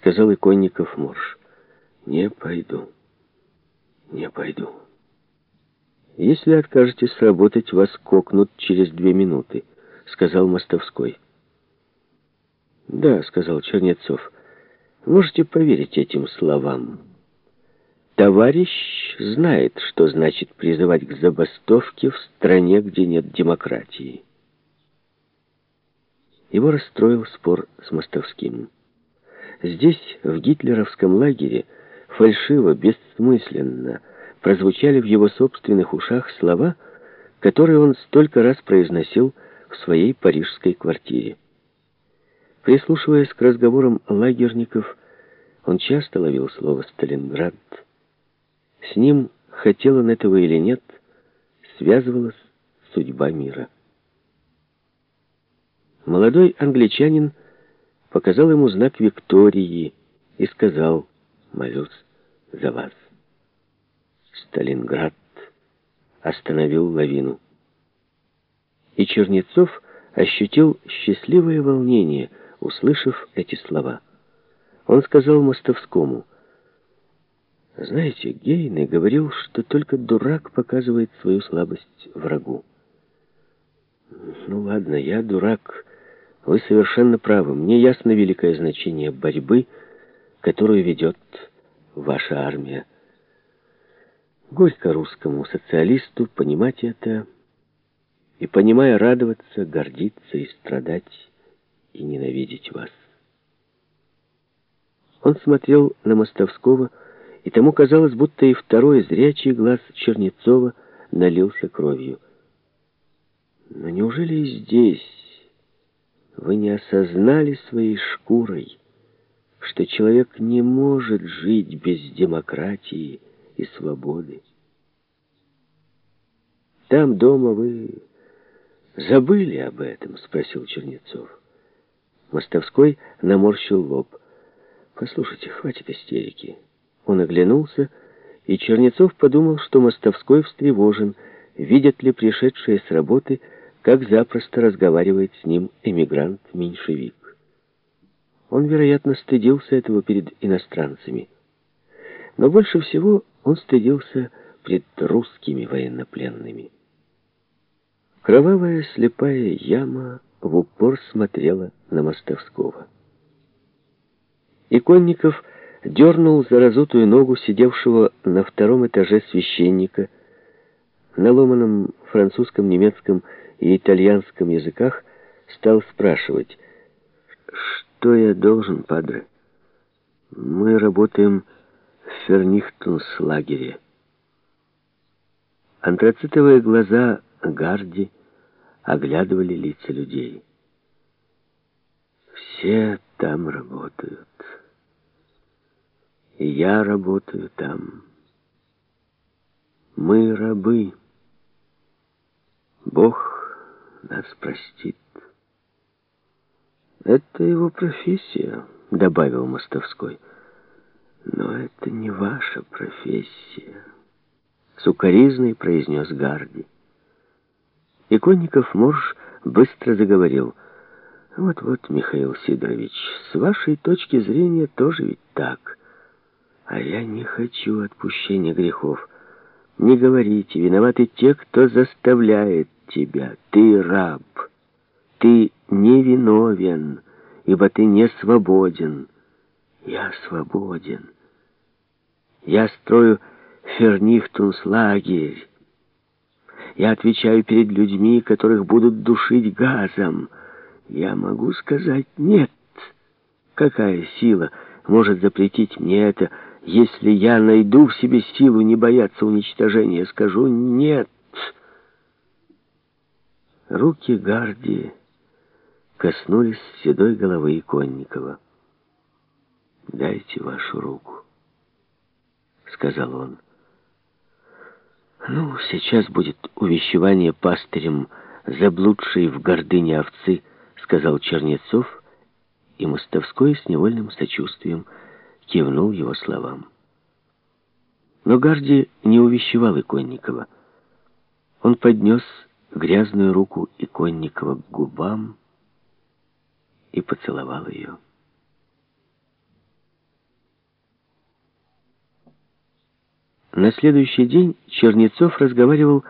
сказал Иконников Морж. «Не пойду, не пойду. Если откажетесь работать, вас кокнут через две минуты», — сказал Мостовской. «Да», — сказал Чернецов, — «можете поверить этим словам». Товарищ знает, что значит призывать к забастовке в стране, где нет демократии. Его расстроил спор с Мостовским. Здесь, в гитлеровском лагере, фальшиво, бессмысленно прозвучали в его собственных ушах слова, которые он столько раз произносил в своей парижской квартире. Прислушиваясь к разговорам лагерников, он часто ловил слово «Сталинград». С ним, хотел он этого или нет, связывалась судьба мира. Молодой англичанин показал ему знак Виктории и сказал «Молюсь за вас». Сталинград остановил лавину. И Чернецов ощутил счастливое волнение, услышав эти слова. Он сказал Мостовскому, «Знаете, Гейне говорил, что только дурак показывает свою слабость врагу. Ну ладно, я дурак, вы совершенно правы. Мне ясно великое значение борьбы, которую ведет ваша армия. Горько русскому социалисту понимать это и, понимая, радоваться, гордиться и страдать, и ненавидеть вас. Он смотрел на Мостовского, и тому казалось, будто и второй зрячий глаз Чернецова налился кровью. Но неужели здесь вы не осознали своей шкурой, что человек не может жить без демократии и свободы. Там дома вы забыли об этом, спросил Чернецов. Мостовской наморщил лоб. Послушайте, хватит истерики. Он оглянулся, и Чернецов подумал, что Мостовской встревожен, видят ли пришедшие с работы как запросто разговаривает с ним эмигрант-меньшевик. Он, вероятно, стыдился этого перед иностранцами. Но больше всего он стыдился пред русскими военнопленными. Кровавая слепая яма в упор смотрела на Мостовского. Иконников дернул за разутую ногу сидевшего на втором этаже священника на ломаном французском, немецком и итальянском языках, стал спрашивать, «Что я должен, падре? Мы работаем в Фернихтунс-лагере». Антрацитовые глаза Гарди оглядывали лица людей. «Все там работают. И я работаю там. Мы рабы. Бог нас простит. Это его профессия, добавил Мостовской. Но это не ваша профессия, сукоризный произнес Гарди. Иконников муж быстро заговорил. Вот-вот, Михаил Сидорович, с вашей точки зрения тоже ведь так. А я не хочу отпущения грехов. Не говорите, виноваты те, кто заставляет тебя. Ты раб. Ты невиновен, ибо ты не свободен. Я свободен. Я строю Фернихтунслагерь. Я отвечаю перед людьми, которых будут душить газом. Я могу сказать «нет». Какая сила может запретить мне это, если я найду в себе силу не бояться уничтожения? Скажу «нет». Руки Гарди коснулись седой головы Иконникова. «Дайте вашу руку», — сказал он. «Ну, сейчас будет увещевание пастырем, заблудшей в гордыне овцы», — сказал Чернецов, и Мостовской с невольным сочувствием кивнул его словам. Но Гарди не увещевал Иконникова. Он поднес грязную руку Иконникова к губам и поцеловал ее. На следующий день Чернецов разговаривал